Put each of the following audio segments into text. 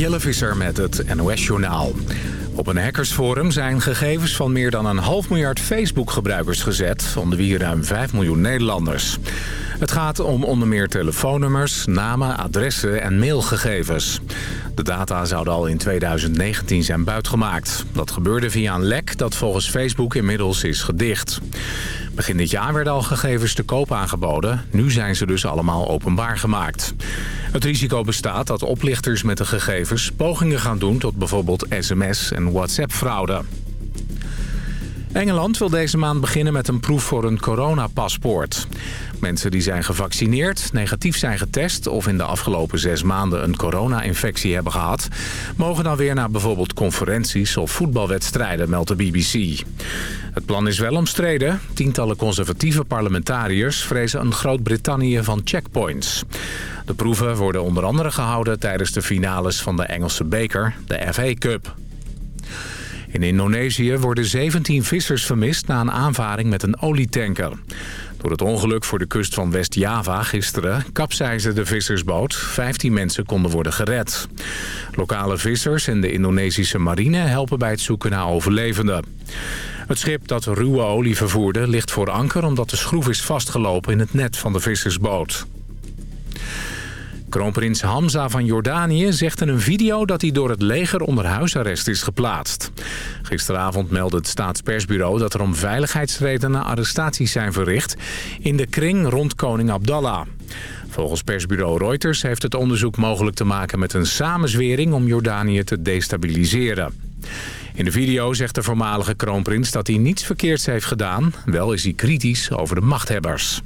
Jelle Visser met het NOS-journaal. Op een hackersforum zijn gegevens van meer dan een half miljard Facebook-gebruikers gezet... onder wie ruim 5 miljoen Nederlanders. Het gaat om onder meer telefoonnummers, namen, adressen en mailgegevens. De data zouden al in 2019 zijn buitgemaakt. Dat gebeurde via een lek dat volgens Facebook inmiddels is gedicht. Begin dit jaar werden al gegevens te koop aangeboden. Nu zijn ze dus allemaal openbaar gemaakt. Het risico bestaat dat oplichters met de gegevens pogingen gaan doen... tot bijvoorbeeld sms- en WhatsApp-fraude. Engeland wil deze maand beginnen met een proef voor een coronapaspoort. Mensen die zijn gevaccineerd, negatief zijn getest... of in de afgelopen zes maanden een corona-infectie hebben gehad... mogen dan weer naar bijvoorbeeld conferenties of voetbalwedstrijden, meldt de BBC. Het plan is wel omstreden. Tientallen conservatieve parlementariërs vrezen een Groot-Brittannië van checkpoints. De proeven worden onder andere gehouden tijdens de finales van de Engelse beker, de FA Cup. In Indonesië worden 17 vissers vermist na een aanvaring met een olietanker. Door het ongeluk voor de kust van West-Java gisteren kapseisde de vissersboot. 15 mensen konden worden gered. Lokale vissers en de Indonesische marine helpen bij het zoeken naar overlevenden. Het schip dat ruwe olie vervoerde ligt voor anker omdat de schroef is vastgelopen in het net van de vissersboot. Kroonprins Hamza van Jordanië zegt in een video dat hij door het leger onder huisarrest is geplaatst. Gisteravond meldde het staatspersbureau dat er om veiligheidsredenen arrestaties zijn verricht in de kring rond koning Abdallah. Volgens persbureau Reuters heeft het onderzoek mogelijk te maken met een samenzwering om Jordanië te destabiliseren. In de video zegt de voormalige kroonprins dat hij niets verkeerds heeft gedaan. Wel is hij kritisch over de machthebbers.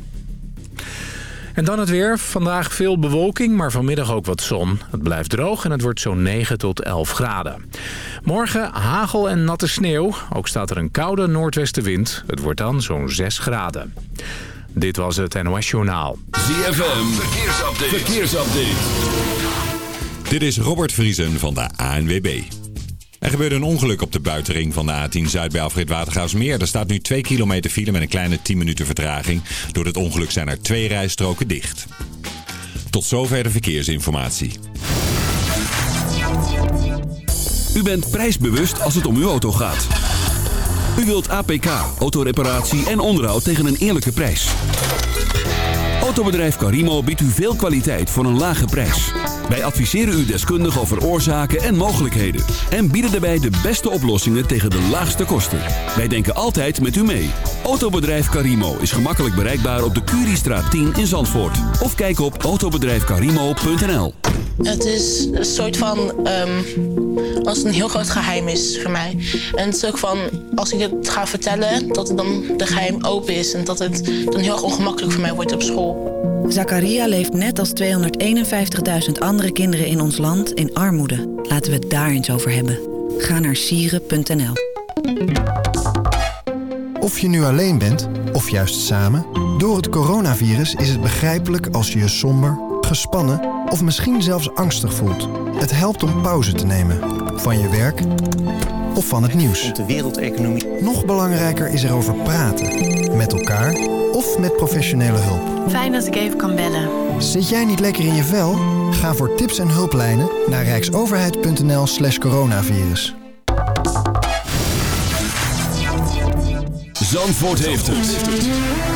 En dan het weer. Vandaag veel bewolking, maar vanmiddag ook wat zon. Het blijft droog en het wordt zo'n 9 tot 11 graden. Morgen hagel en natte sneeuw. Ook staat er een koude noordwestenwind. Het wordt dan zo'n 6 graden. Dit was het NOS Journaal. ZFM, verkeersupdate. verkeersupdate. Dit is Robert Vriesen van de ANWB. Er gebeurde een ongeluk op de buitenring van de A10 Zuid bij Alfred Watergaasmeer. Er staat nu 2 kilometer file met een kleine 10 minuten vertraging. Door het ongeluk zijn er twee rijstroken dicht. Tot zover de verkeersinformatie. U bent prijsbewust als het om uw auto gaat. U wilt APK, autoreparatie en onderhoud tegen een eerlijke prijs. Autobedrijf Carimo biedt u veel kwaliteit voor een lage prijs. Wij adviseren u deskundig over oorzaken en mogelijkheden. En bieden daarbij de beste oplossingen tegen de laagste kosten. Wij denken altijd met u mee. Autobedrijf Carimo is gemakkelijk bereikbaar op de Curiestraat 10 in Zandvoort. Of kijk op autobedrijfcarimo.nl Het is een soort van... Um, als het een heel groot geheim is voor mij. En het is ook van, als ik het ga vertellen... dat het dan de geheim open is. En dat het dan heel erg ongemakkelijk voor mij wordt op school. Zakaria leeft net als 251.000 andere kinderen in ons land in armoede. Laten we het daar eens over hebben. Ga naar sieren.nl Of je nu alleen bent, of juist samen... door het coronavirus is het begrijpelijk als je je somber, gespannen... of misschien zelfs angstig voelt. Het helpt om pauze te nemen. Van je werk of van het nieuws. De wereldeconomie. Nog belangrijker is erover praten. Met elkaar of met professionele hulp. Fijn dat ik even kan bellen. Zit jij niet lekker in je vel? Ga voor tips en hulplijnen naar rijksoverheid.nl slash coronavirus. Zandvoort heeft het.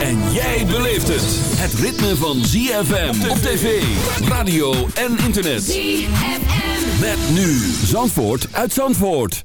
En jij beleeft het. Het ritme van ZFM op tv, radio en internet. ZFM. Met nu Zandvoort uit Zandvoort.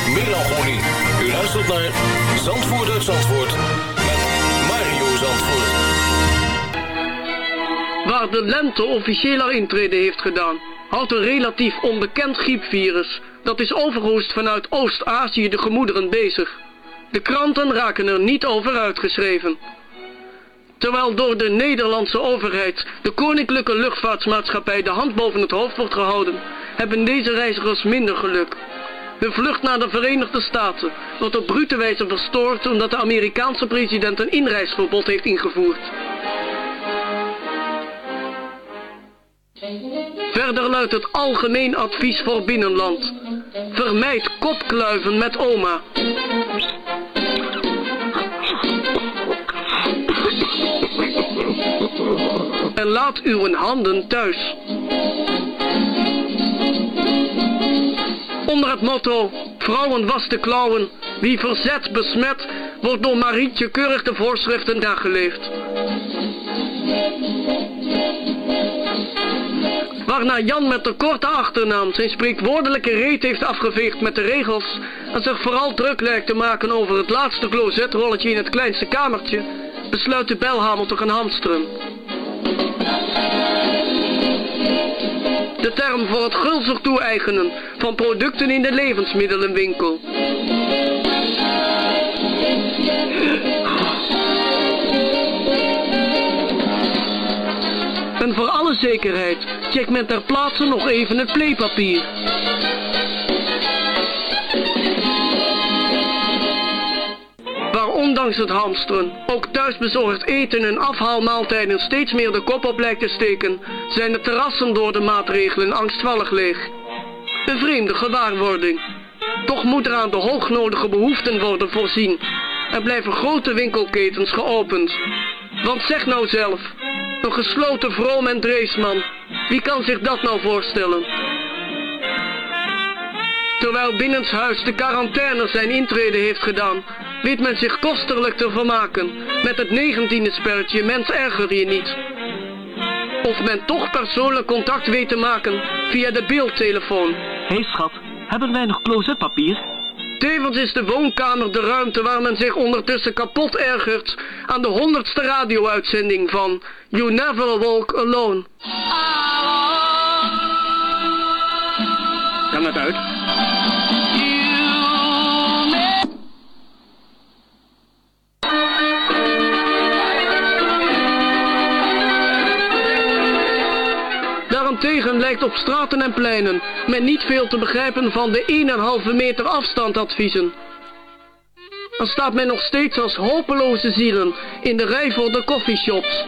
melancholie. U luistert naar Zandvoort Zandvoort met Mario Zandvoort. Waar de lente officieel haar intrede heeft gedaan, houdt een relatief onbekend griepvirus, dat is overhoest vanuit Oost-Azië de gemoederen bezig. De kranten raken er niet over uitgeschreven. Terwijl door de Nederlandse overheid de Koninklijke Luchtvaartmaatschappij de hand boven het hoofd wordt gehouden, hebben deze reizigers minder geluk. Hun vlucht naar de Verenigde Staten wordt op brute wijze verstoord omdat de Amerikaanse president een inreisverbod heeft ingevoerd. Verder luidt het algemeen advies voor binnenland. Vermijd kopkluiven met oma. En laat uw handen thuis. Onder het motto, vrouwen was klauwen, wie verzet besmet, wordt door Marietje keurig de voorschriften nageleefd. Waarna Jan met de korte achternaam zijn spreekwoordelijke reet heeft afgeveegd met de regels en zich vooral druk lijkt te maken over het laatste closetrolletje in het kleinste kamertje, besluit de belhamel te gaan hamsteren. De term voor het gulzig toe-eigenen van producten in de levensmiddelenwinkel. En voor alle zekerheid check men ter plaatse nog even het playpapier. Waar ondanks het hamsteren ook thuisbezorgd eten en afhaalmaaltijden steeds meer de kop op lijkt te steken, zijn de terrassen door de maatregelen angstvallig leeg. Een vreemde gewaarwording. Toch moet er aan de hoognodige behoeften worden voorzien en blijven grote winkelketens geopend. Want zeg nou zelf, een gesloten vroom en dreesman, wie kan zich dat nou voorstellen? Terwijl binnenshuis de quarantaine zijn intrede heeft gedaan, weet men zich kostelijk te vermaken met het negentiende spelletje Mens erger je niet. Of men toch persoonlijk contact weet te maken via de beeldtelefoon. Hé hey schat, hebben wij nog closetpapier? Tevens is de woonkamer de ruimte waar men zich ondertussen kapot ergert aan de honderdste radio-uitzending van You Never Walk Alone. Kan het uit? Lijkt op straten en pleinen men niet veel te begrijpen van de 1,5 meter afstandadviezen. Dan staat men nog steeds als hopeloze zielen in de rij voor de koffieshops.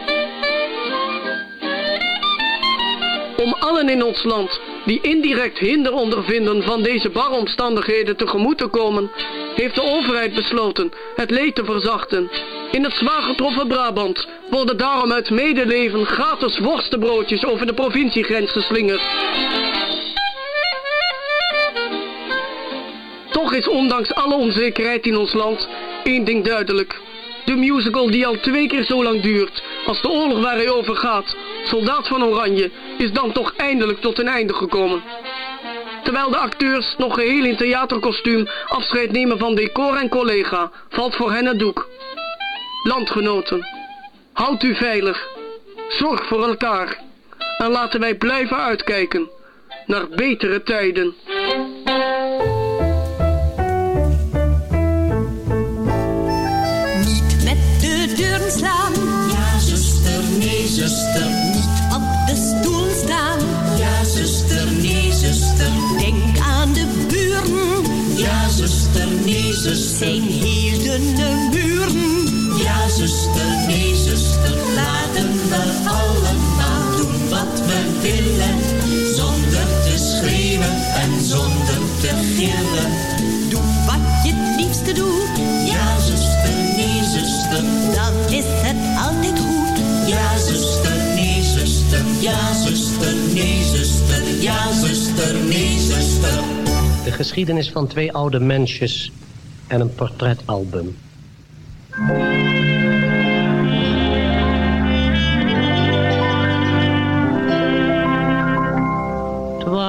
Om allen in ons land die indirect hinder ondervinden van deze baromstandigheden tegemoet te komen, heeft de overheid besloten het leed te verzachten. In het zwaar getroffen Brabant worden daarom uit medeleven gratis worstenbroodjes over de provinciegrens geslingerd. Toch is ondanks alle onzekerheid in ons land één ding duidelijk. De musical die al twee keer zo lang duurt als de oorlog waar hij over gaat, Soldaat van Oranje, is dan toch eindelijk tot een einde gekomen. Terwijl de acteurs nog geheel in theaterkostuum afscheid nemen van decor en collega, valt voor hen het doek. Landgenoten, houd u veilig, zorg voor elkaar en laten wij blijven uitkijken naar betere tijden. Niet met de deuren slaan. Ja, zuster, nee, zuster. Niet op de stoel staan. Ja, zuster, nee, zuster. Denk aan de buren. Ja, zuster, nee, zuster. Zijn. Ja, zuster, nee, zuster. Laten we allemaal doen wat we willen. Zonder te schreeuwen en zonder te gillen. Doe wat je het liefste doet. Ja, zuster, nee, zuster. Dan is het altijd goed. Ja, zuster, nee, zuster. Ja, zuster, nee, zuster. Ja, zuster, nee, zuster. De geschiedenis van twee oude mensjes en een portretalbum.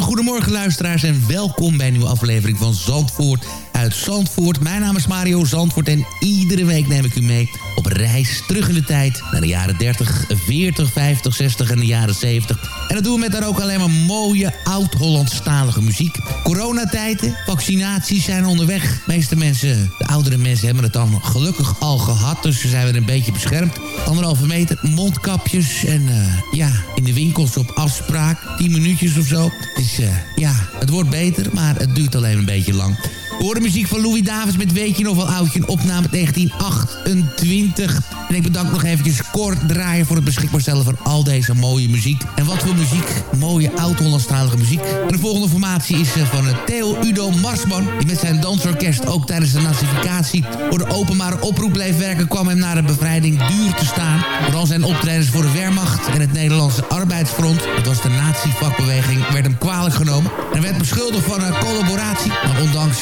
Goedemorgen luisteraars en welkom bij een nieuwe aflevering van Zandvoort uit Zandvoort. Mijn naam is Mario Zandvoort en iedere week neem ik u mee op reis terug in de tijd naar de jaren 30, 40, 50, 60 en de jaren 70. En dat doen we met daar ook alleen maar mooie oud-Hollandstalige muziek. Coronatijden, vaccinaties zijn onderweg. De meeste mensen, de oudere mensen hebben het dan gelukkig al gehad, dus zijn weer een beetje beschermd. Anderhalve meter, mondkapjes en eh, ja, in de winkels op afspraak, 10 minuutjes of zo. Dus eh, ja, het wordt beter, maar het duurt alleen een beetje lang. We horen muziek van Louis Davids met Weet je nog wel oudje, een opname 1928. En ik bedank nog eventjes Kort Draaien voor het beschikbaar stellen van al deze mooie muziek. En wat voor muziek, mooie oud-Hollandstalige muziek. En de volgende formatie is eh, van eh, Theo Udo Marsman, die met zijn dansorkest ook tijdens de nazificatie voor de openbare oproep bleef werken, kwam hem naar de bevrijding duur te staan. Vooral zijn optredens voor de Wehrmacht en het Nederlandse Arbeidsfront, dat was de nazi-vakbeweging, werd hem kwalijk genomen. En werd beschuldigd van een collaboratie. Maar ondanks,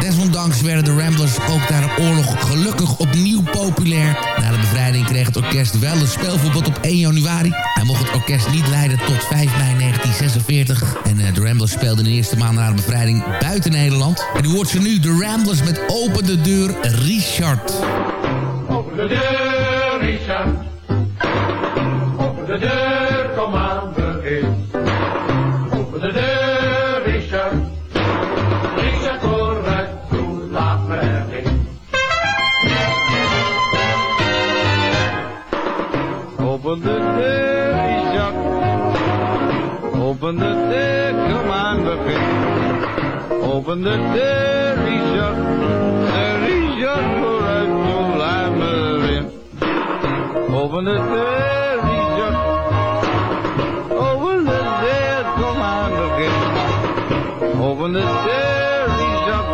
desondanks werden de Ramblers ook na de oorlog gelukkig opnieuw populair. Na de bevrijding kreeg het orkest wel een speelverbod op 1 januari. Hij mocht het orkest niet leiden tot 5 mei 1946. En uh, de Ramblers speelden de eerste maand na de bevrijding buiten Nederland. En u hoort ze nu, de Ramblers met Open de Deur, Richard. Open de deur, Richard. Open de deur, Open de deur, Richard. De Richard, vooruit, toe, laat me. Open de deur, Richard. Open de deur, Open de deur, Richard.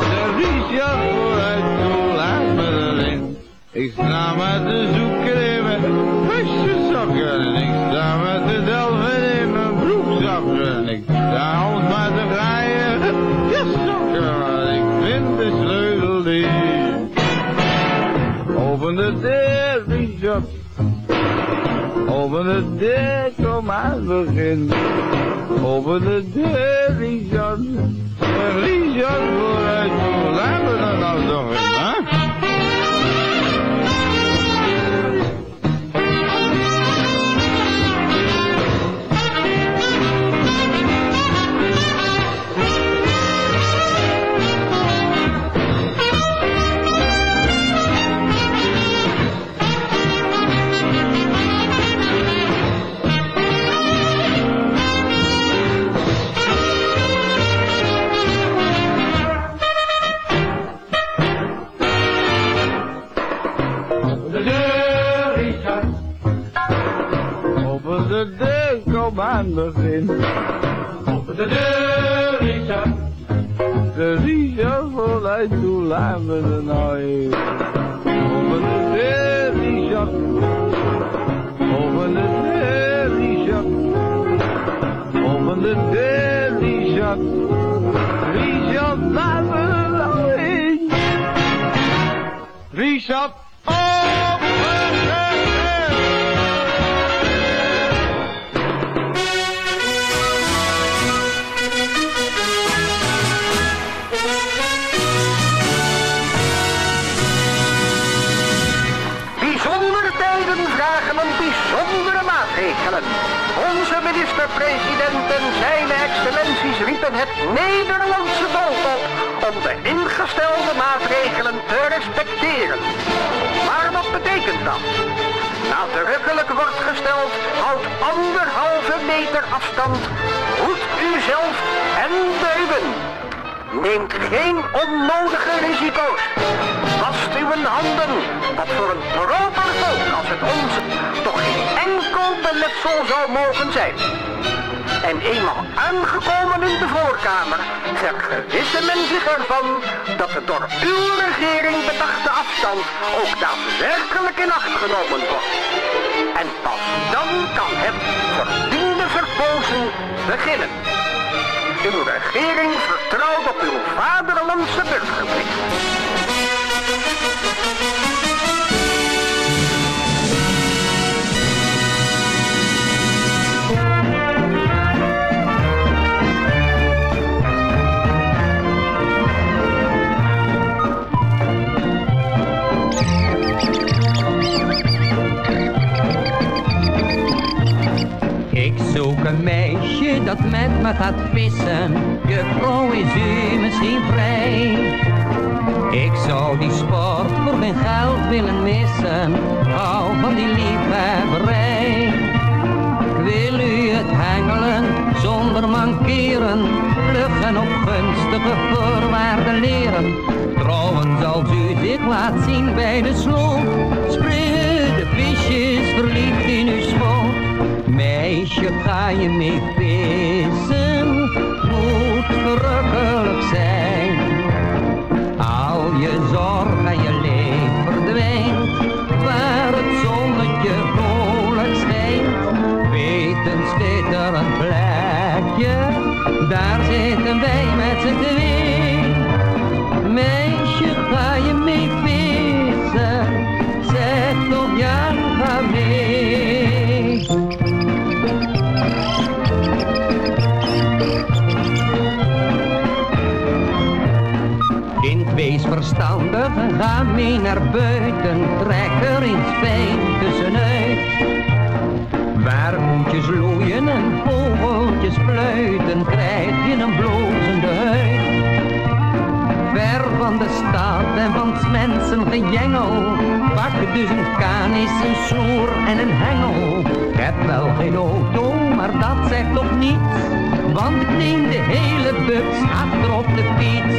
De Richard vooruit toe, laat me erin. Ik sta maar te zoeken in mijn vestjesakken. En ik sta maar te delven in mijn broekzakken. Ik de deur, kom aan, begin. Open de deur, Richard. Richard, vooruit, laat me dat nou toch hè? Kom aan, begin. Open de deur, Richard. De Richard vooruit, toe, laat me er nou. Open de deur, Richard. Open de deur, Richard. Open de deur, Richard. Richard, laat me er nou. Richard, Onze minister-president en zijn excellenties riepen het Nederlandse volk op om de ingestelde maatregelen te respecteren. Maar wat betekent dat? Nadrukkelijk wordt gesteld, houd anderhalve meter afstand, hoed uzelf en de. Neemt geen onnodige risico's. Wast uw handen, wat voor een proper volk als het onze toch geen enkel beletsel zou mogen zijn. En eenmaal aangekomen in de voorkamer, vergewissen men zich ervan dat de door uw regering bedachte afstand ook daadwerkelijk in acht genomen wordt. En pas dan kan het verdiende verpozen beginnen. Uw regering vertrouwt op uw vaderlandse burgerplicht. Zoek een meisje dat met me gaat vissen. Juffrouw, is u misschien vrij? Ik zou die sport voor geen geld willen missen. Hou van die liefhebberij. Ik wil u het hengelen zonder mankeren. Vlug en op gunstige voorwaarden leren. Trouwens, als u zich laat zien bij de sloot. Springen de visjes verliefd in uw schoot. Meisje, ga je mee vissen? Moet verrukkelijk zijn. Al je zorg mee naar buiten. Trek er eens fijn tussenuit. Waar koetjes loeien en vogeltjes fluiten, krijg je een blozende huid. Ver van de stad en van s mensen gejengel, pak dus een kanis, een snoer en een hengel. Ik heb wel geen auto, maar dat zegt toch niets, want ik neem de hele bus achter op de fiets.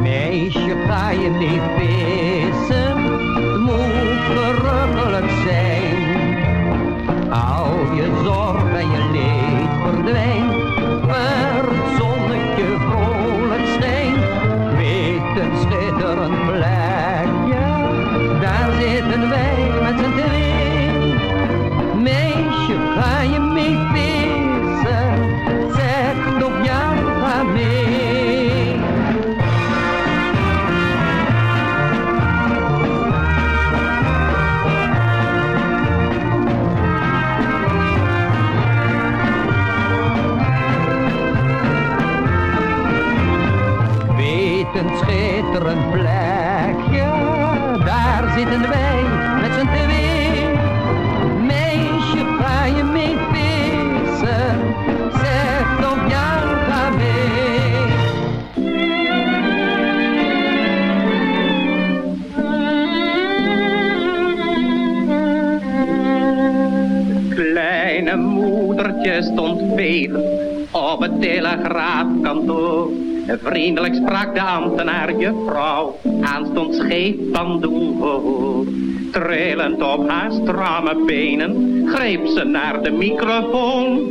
Meisje, ga je mee vissen, het moet verrukkelijk zijn. Al je zorg telegraafkantoor. Vriendelijk sprak de ambtenaar juffrouw, aanstond scheef van doel. Trillend op haar stramme benen, greep ze naar de microfoon.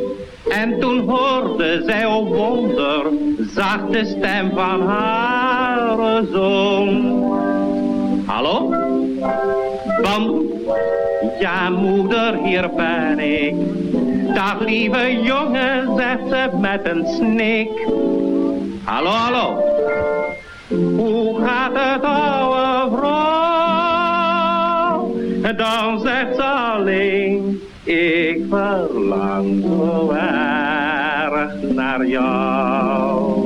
En toen hoorde zij, oh wonder, zacht de stem van haar zoon. Hallo? Bam, ja moeder, hier ben ik. Dag lieve jongen, zegt ze met een snik. Hallo, hallo. Hoe gaat het ouwe vrouw? Dan zegt ze alleen, ik verlang zo erg naar jou.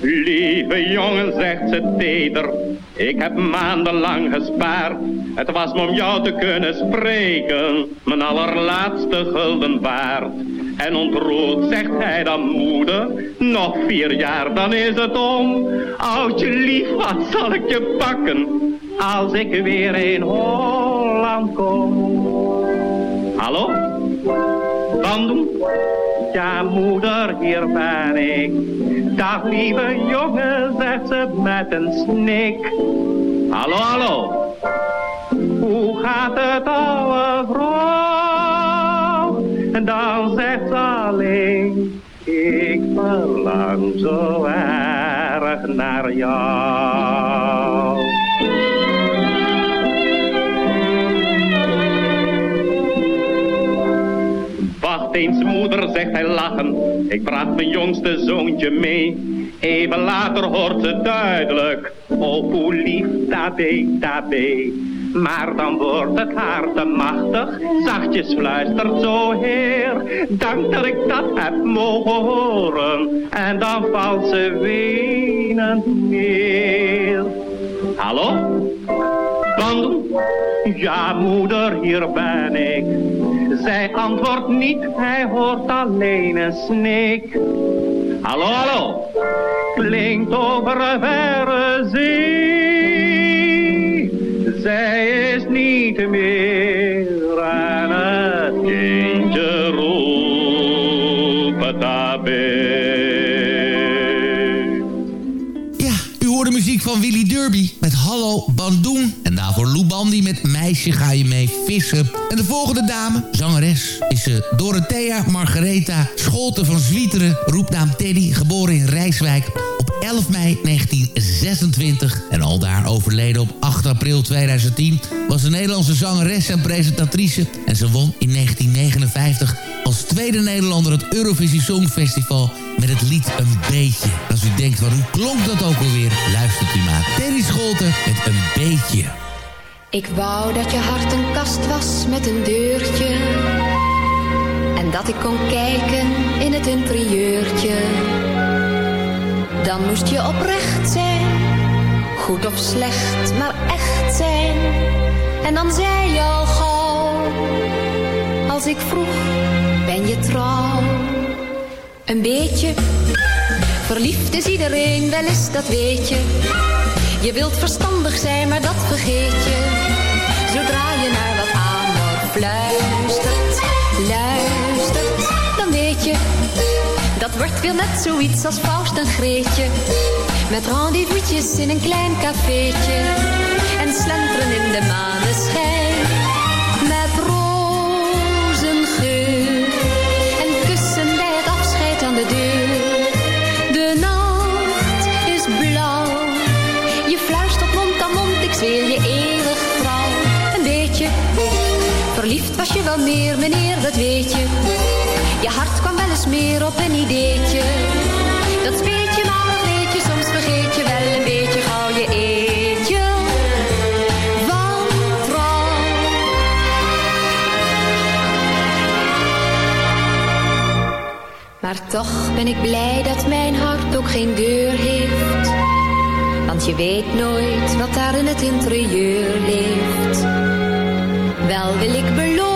Lieve jongen, zegt ze teder, ik heb maandenlang gespaard. Het was me om jou te kunnen spreken, mijn allerlaatste gulden waard. En ontroerd zegt hij dan moeder, nog vier jaar dan is het om. Oudje lief, wat zal ik je pakken, als ik weer in Holland kom. Hallo? Banden? Ja moeder, hier ben ik. Dag lieve jongen, zegt ze met een snik. Hallo, hallo. Hoe gaat het ouwe vrouw? En dan zegt ze alleen, ik verlang zo erg naar jou. Eens moeder, zegt hij lachen, ik bracht mijn jongste zoontje mee. Even later hoort ze duidelijk, oh hoe lief tabé, tabé. Maar dan wordt het haar te machtig, zachtjes fluistert zo heer. Dank dat ik dat heb mogen horen, en dan valt ze wenend neer. Hallo? Banden? Ja moeder, hier ben ik. Zij antwoordt niet, hij hoort alleen een snik. Hallo, hallo, klinkt over een verre zee. Zij is niet meer Lou met Meisje ga je mee vissen. En de volgende dame, zangeres, is uh, Dorothea Margaretha Scholten van Zwieteren. Roepnaam Teddy, geboren in Rijswijk op 11 mei 1926. En al daar overleden op 8 april 2010 was een Nederlandse zangeres en presentatrice. En ze won in 1959 als tweede Nederlander het Eurovisie Songfestival met het lied Een Beetje. Als u denkt, van hoe klonk dat ook alweer? Luistert u maar. Terry Scholten met Een Beetje. Ik wou dat je hart een kast was met een deurtje. En dat ik kon kijken in het interieurtje. Dan moest je oprecht zijn. Goed of slecht, maar echt zijn. En dan zei je al gauw. Als ik vroeg, ben je trouw? Een beetje. Verliefd is iedereen, wel eens, dat weet je. Je wilt verstandig zijn, maar dat vergeet je. Zodra je naar wat amor fluistert, luistert, dan weet je. Dat wordt weer net zoiets als Faust en Greetje. Met rendezvous'tjes in een klein cafeetje. En slenteren in de maneschijn. Wel meer, meneer, dat weet je. Je hart kwam wel eens meer op een ideetje. Dat speet je maar een beetje, soms vergeet je wel een beetje gauw je eetje. Van trouw. Maar toch ben ik blij dat mijn hart ook geen deur heeft. Want je weet nooit wat daar in het interieur leeft. Wel wil ik beloven,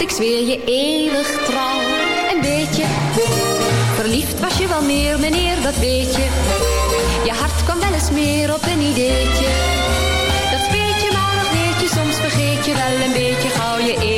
Ik zweer je eeuwig trouw. En weet je, verliefd was je wel meer, meneer, dat weet je. Je hart kwam wel eens meer op een ideetje. Dat weet je, maar dat weet je, soms vergeet je wel een beetje gauw je eetje.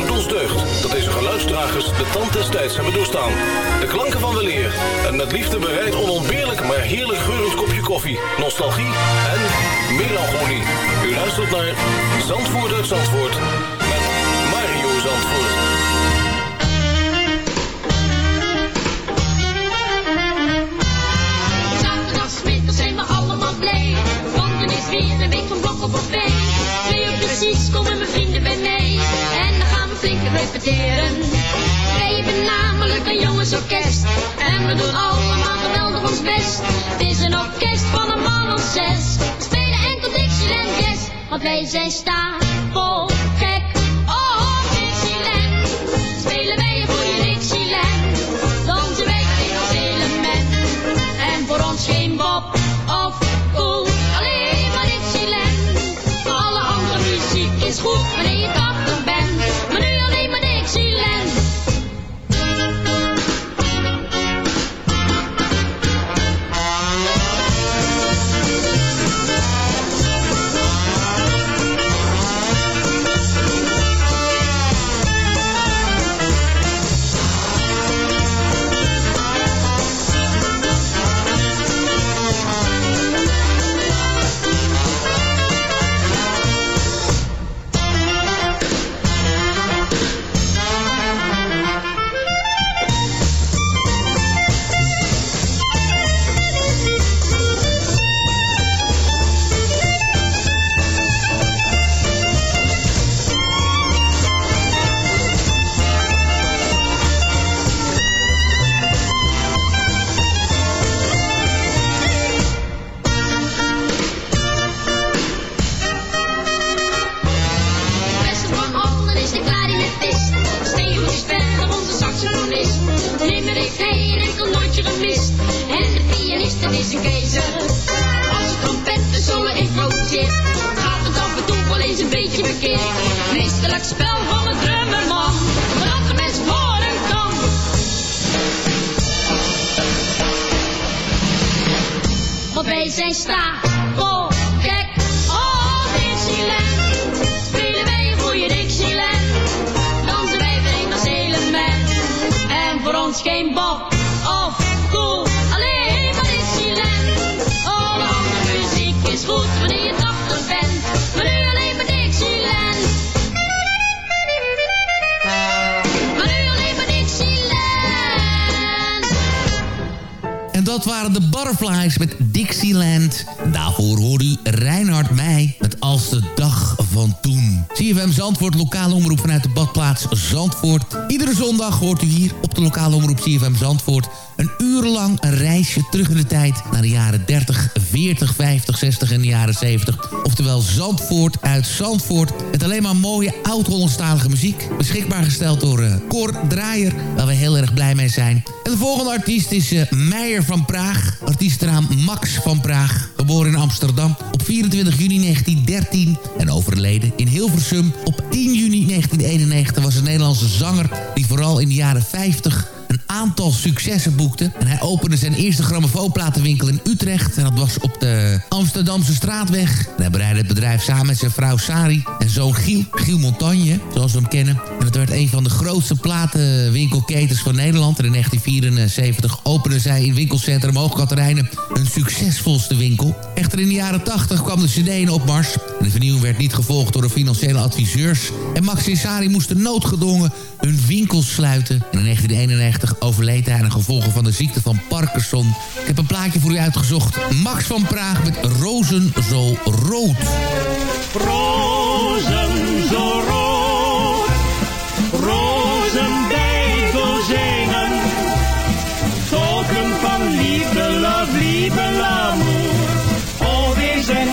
Doet ons deugd dat deze geluidsdragers de tand des tijds hebben doorstaan. De klanken van weleer en met liefde bereid onontbeerlijk maar heerlijk geurend kopje koffie, nostalgie en melancholie. U luistert naar Zandvoort uit Zandvoort met Mario Zandvoort. Zaterdagmiddag zijn we allemaal blij. Want is weer een week van blok op voorbij. Twee uur precies komen mijn vrienden flink repeteren. Wij hebben namelijk een jongensorkest. En we doen allemaal geweldig ons best. Het is een orkest van een man of zes. We spelen enkel Dixieland. want wij zijn stapel hoort u hier op de lokale omroep CFM Zandvoort... een uur lang een reisje terug in de tijd naar de jaren 30, 40, 50, 60 en de jaren 70. Oftewel Zandvoort uit Zandvoort. Met alleen maar mooie oud-Hollandstalige muziek. Beschikbaar gesteld door eh Cor Draaier, waar we heel erg blij mee zijn. En de volgende artiest is eh, Meijer van Praag. Artiestenaam Max van Praag. Geboren in Amsterdam op 24 juni 1913 en overleden in Hilversum op 10 juni 1991 was een Nederlandse zanger die vooral in de jaren 50 een aantal successen boekte. En hij opende zijn eerste grammofoonplatenwinkel in Utrecht. En dat was op de Amsterdamse straatweg. Hij bereidde het bedrijf samen met zijn vrouw Sari en zoon Giel. Giel Montagne, zoals we hem kennen. En het werd een van de grootste platenwinkelketens van Nederland. En in 1974 opende zij in winkelcentrum Hoogkaterijnen hun succesvolste winkel. Echter in de jaren 80 kwam de cd in opmars. De vernieuwing werd niet gevolgd door de financiële adviseurs. En Max en Sari moesten noodgedwongen hun winkels sluiten. En in 1991 overleed hij aan de gevolgen van de ziekte van Parkinson. Ik heb een plaatje voor u uitgezocht. Max van Praag met Rozen zo rood. Rozen zo rood,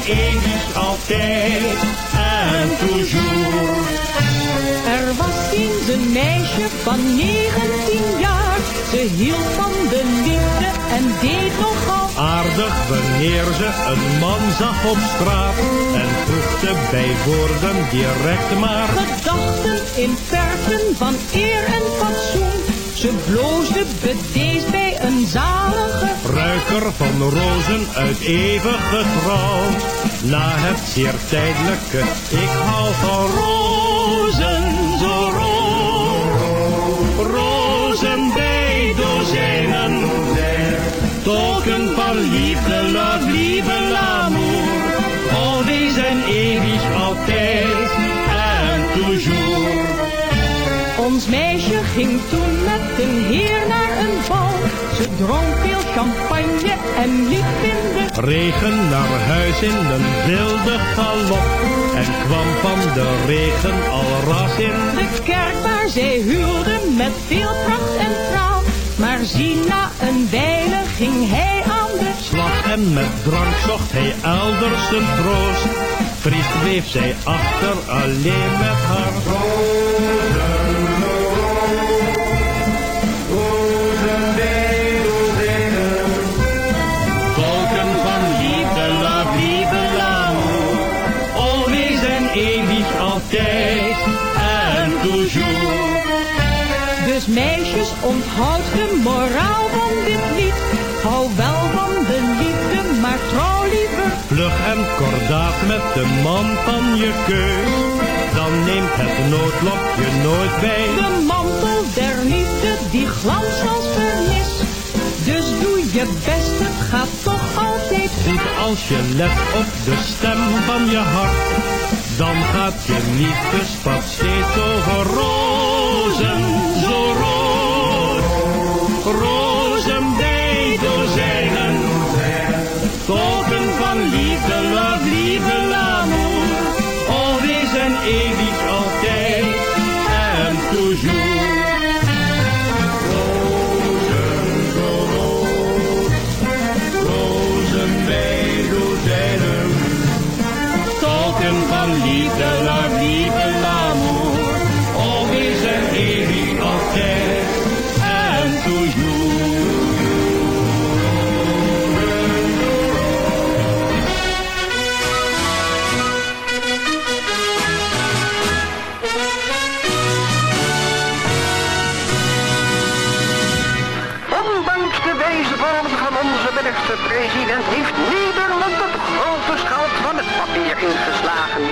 eeuwig altijd en toujours. Er was eens een meisje van 19 jaar. Ze hield van de liefde en deed nogal Aardig wanneer ze een man zag op straat en voegde bij woorden direct maar. gedachten in verven van eer en fatsoen. Ze bloosde bedeesd bij een zalige Ruiker van rozen uit eeuwige trouw. Na het zeer tijdelijke, ik hou van rozen zo rood. Rozen bij dozijnen. Token van liefde, love, liefde, l'amour. Oh, die zijn eeuwig altijd Ons meisje ging toen met een heer naar een bal. Ze dronk veel champagne en liep in de Regen naar huis in een wilde galop. En kwam van de regen al ras in. de kerk waar zij huwde met veel pracht en praal. Maar zie na een wijle ging hij aan de Slag en met drank zocht hij elders zijn troost. Triest bleef zij achter alleen met haar Volken onthoud de moraal van dit lied. Hou wel van de liefde, maar trouw liever. Vlug en kordaat met de man van je keus. Dan neemt het noodlot je nooit bij. De mantel der liefde, die glans als vernis. Dus doe je best, het gaat toch altijd Goed als je let op de stem van je hart. Dan gaat je liefdespad steeds over rozen, Volken van liefde, love, liefde, l'amour. Always en eeuwig, altijd en toujours. Woorden van onze minister-president heeft Nederland het grote schald van het papier ingeslagen.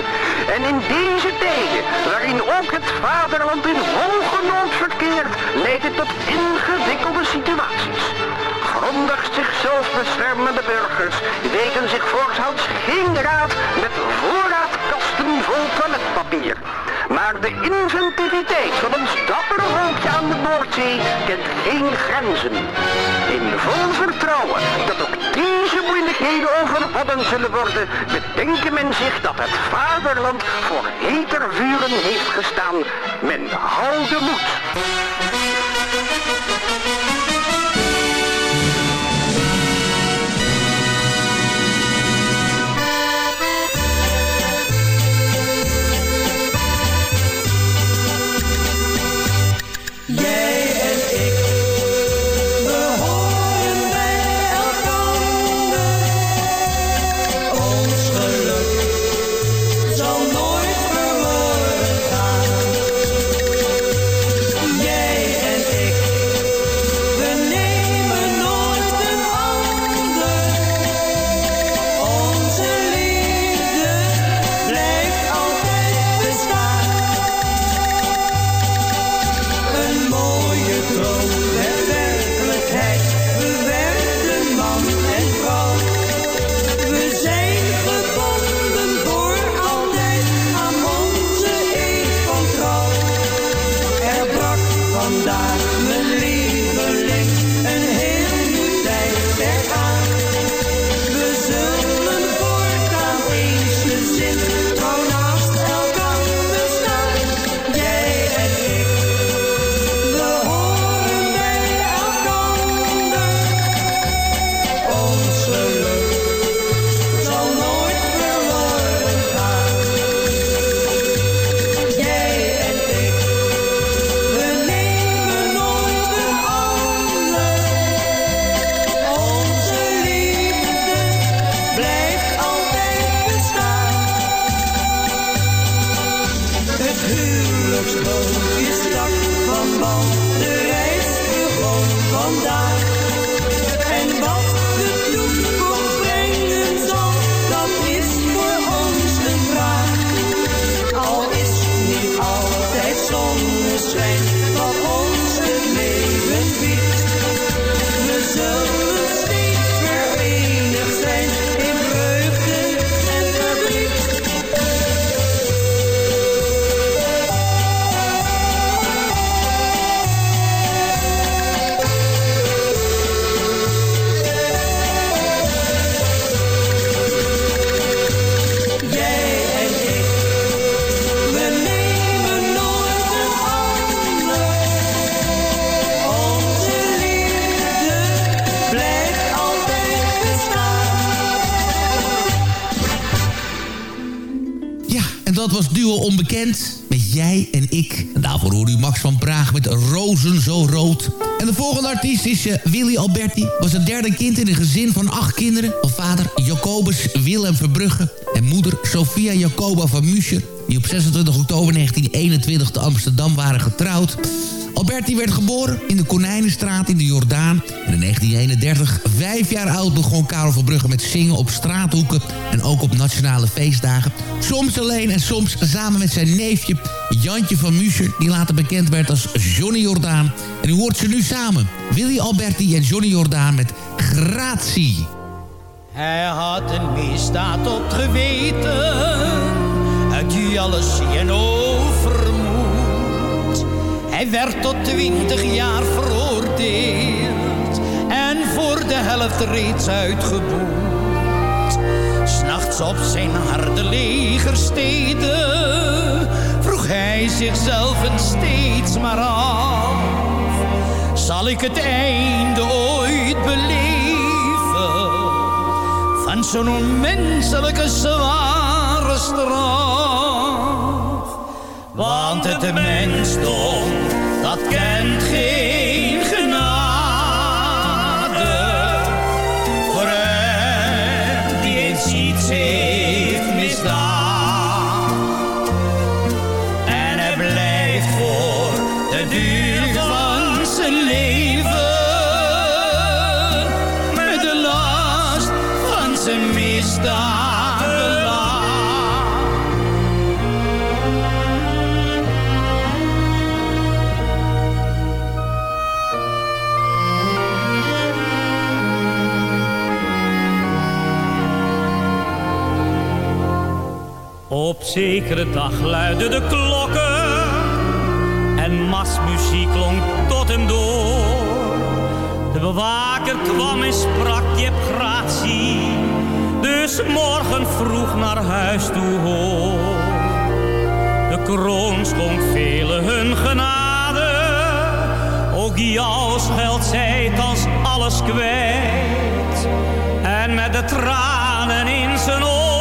En in deze tijden, waarin ook het vaderland in hoge nood verkeert, leidt het tot ingewikkelde situaties. Grondig zichzelf beschermende burgers weten zich voorthands geen raad met voorraadkasten vol toiletpapier. Maar de inventiviteit van ons dappere volkje aan de Noordzee kent geen grenzen. In vol vertrouwen dat ook deze moeilijkheden overwonnen zullen worden, bedenken men zich dat het vaderland voor heter vuren heeft gestaan. Men houde moed. Jij Onbekend. Met Jij en Ik. En daarvoor hoorde u Max van Praag met Rozen zo rood. En de volgende artiest is uh, Willy Alberti. Was het derde kind in een gezin van acht kinderen. Van vader Jacobus Willem Verbrugge. En moeder Sophia Jacoba van Muscher. Die op 26 oktober 1921 te Amsterdam waren getrouwd. Alberti werd geboren in de Konijnenstraat in de Jordaan. In 1931, vijf jaar oud, begon Karel van Brugge met zingen op straathoeken... en ook op nationale feestdagen. Soms alleen en soms samen met zijn neefje Jantje van Muscher... die later bekend werd als Johnny Jordaan. En u hoort ze nu samen. Willy Alberti en Johnny Jordaan met Gratie. Hij had een misdaad op geweten... uit alles en overmoed. Hij werd tot twintig jaar veroordeeld... en voor de helft reeds uitgeboet. S'nachts op zijn harde legersteden... vroeg hij zichzelf en steeds maar af. Zal ik het einde ooit beleven... van zo'n onmenselijke zware straf? Want het mensdom, zekere dag luidden de klokken en masmuziek klonk tot hem door. De bewaker kwam en sprak, je hebt gratie, dus morgen vroeg naar huis toe hoor. De kroon schonk velen hun genade, ook jou scheldt zij thans alles kwijt. En met de tranen in zijn ogen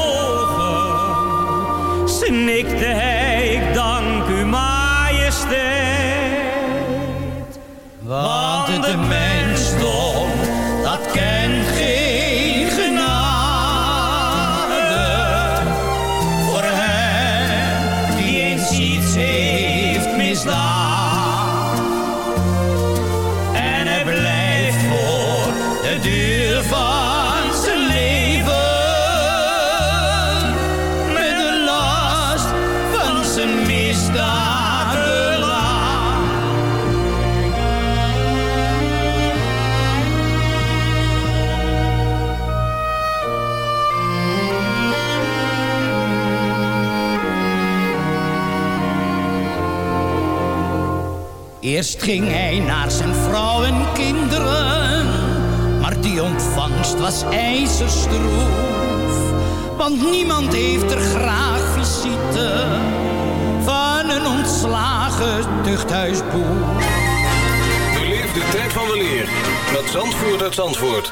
snikte hij, ik dank u majesteit. Want het Eerst ging hij naar zijn vrouw en kinderen, maar die ontvangst was ijzerstroef. Want niemand heeft er graag visite van een ontslagen tuchthuisboer. Beleef de tijd van weleer met Zandvoort uit Zandvoort.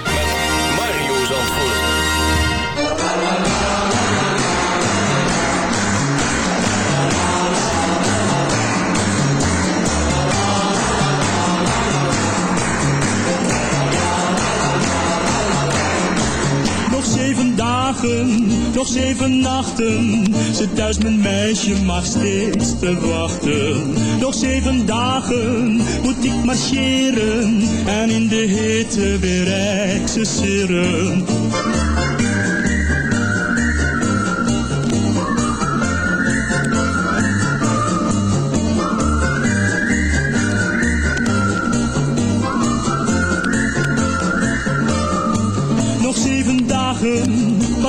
zeven dagen, nog zeven nachten. Zit thuis mijn meisje maar steeds te wachten. Nog zeven dagen moet ik marcheren en in de hitte weer excesseren.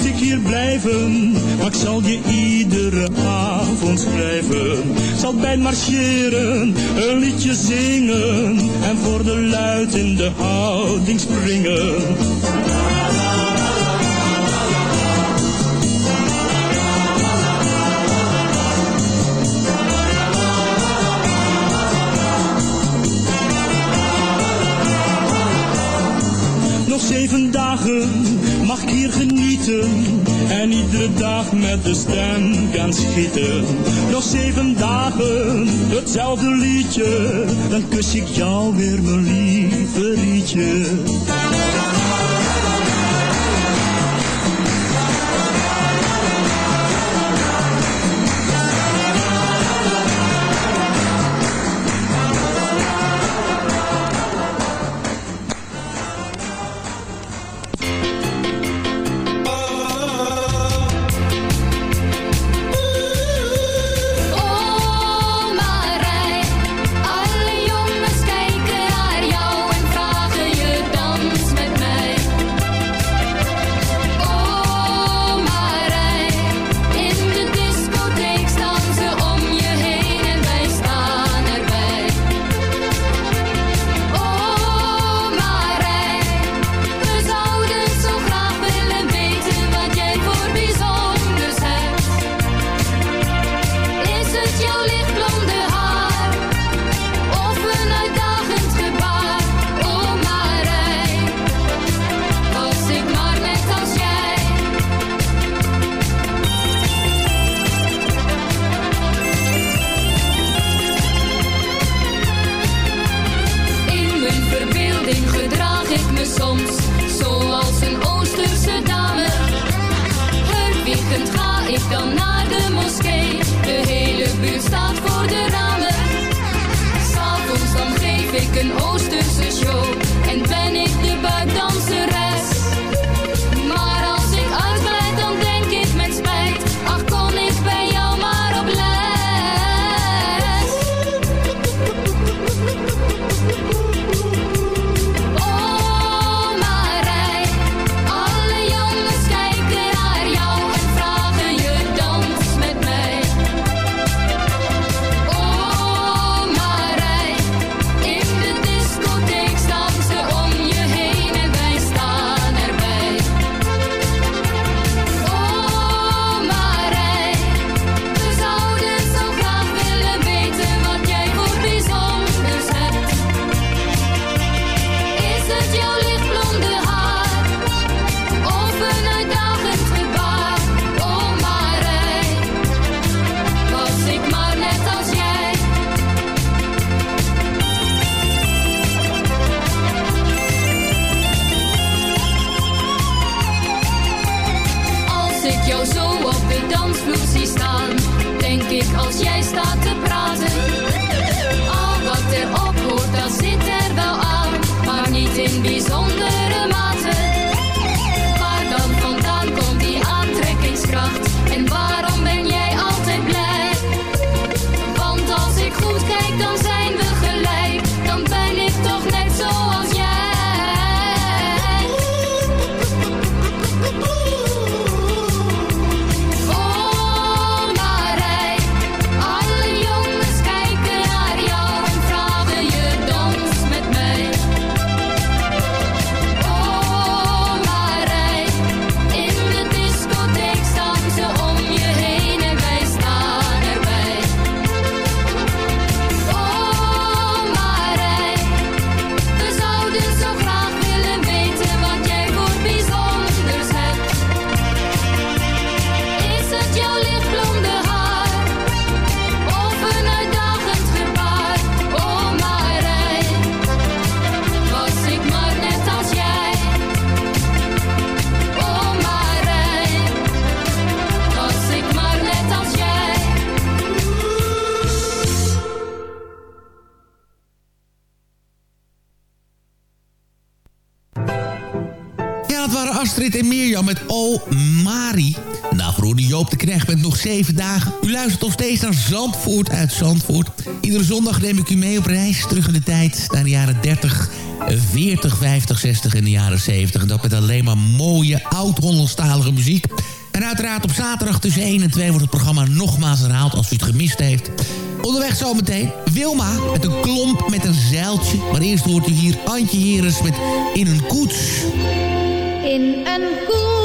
moet ik hier blijven? Maar ik zal je iedere avond schrijven. Zal bij marcheren, een liedje zingen. En voor de luid in de houding springen. met de stem kan schieten. Nog zeven dagen, hetzelfde liedje, dan kus ik jou weer mijn lieve liedje. Joop de Knecht met nog zeven dagen. U luistert nog steeds naar Zandvoort uit Zandvoort. Iedere zondag neem ik u mee op reis terug in de tijd naar de jaren 30... 40, 50, 60 en de jaren 70. En dat met alleen maar mooie, oud-Hollandstalige muziek. En uiteraard op zaterdag tussen 1 en 2 wordt het programma nogmaals herhaald als u het gemist heeft. Onderweg zometeen Wilma met een klomp met een zeiltje. Maar eerst hoort u hier Antje Heres met In een koets. In een koets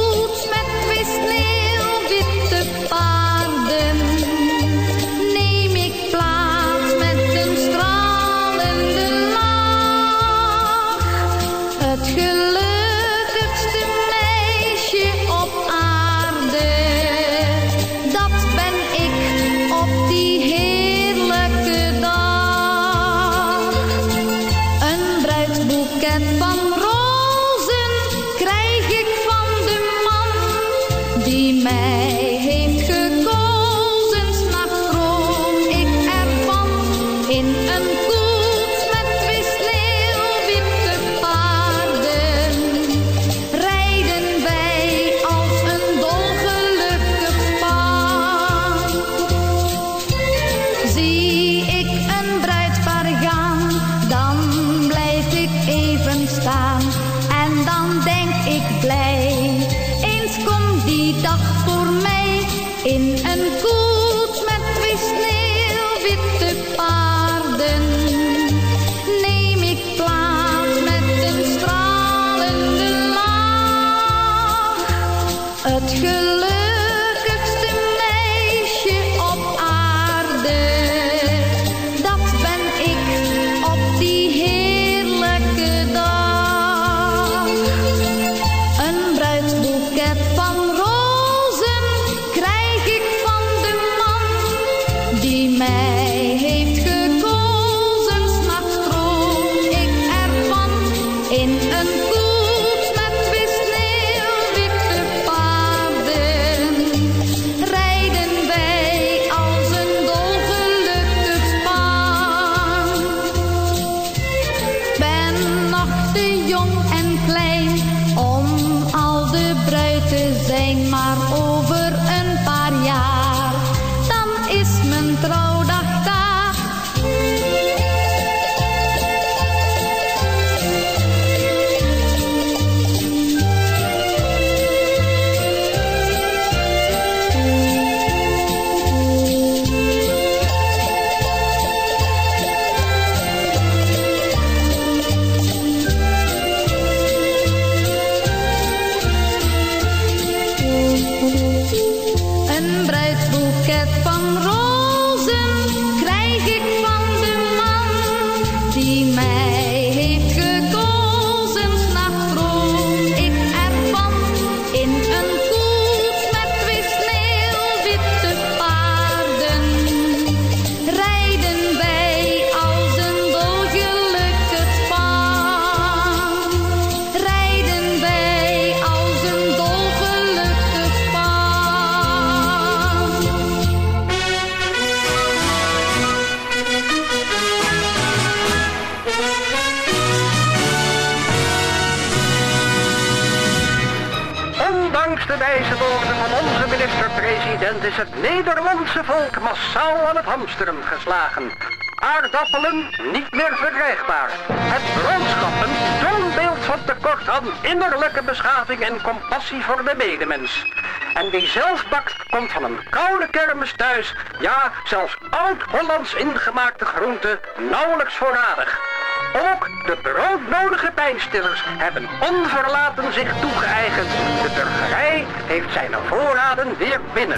is het Nederlandse volk massaal aan het hamsteren geslagen. Aardappelen niet meer verkrijgbaar. Het broodschap een toonbeeld van tekort aan innerlijke beschaving en compassie voor de medemens. En wie zelf bakt, komt van een koude kermis thuis. Ja, zelfs oud-Hollands ingemaakte groenten nauwelijks voorradig. Ook de broodnodige pijnstillers hebben onverlaten zich toegeëigend. De burgerij heeft zijn voorraden weer binnen.